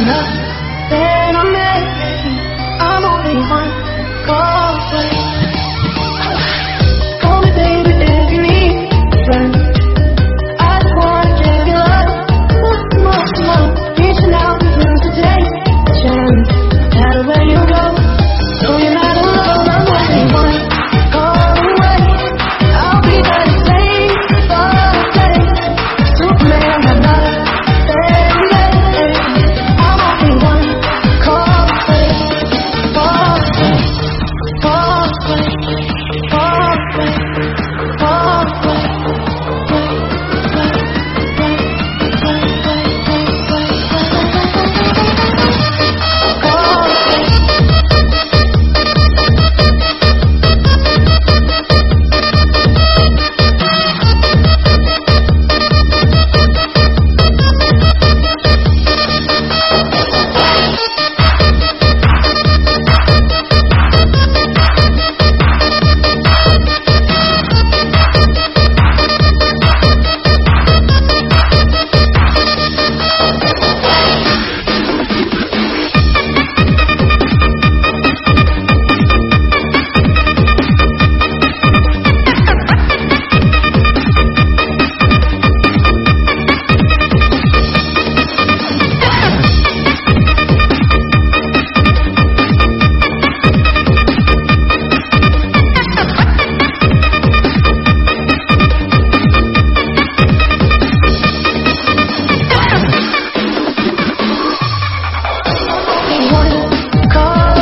stronger than I'm making. I'm only one call.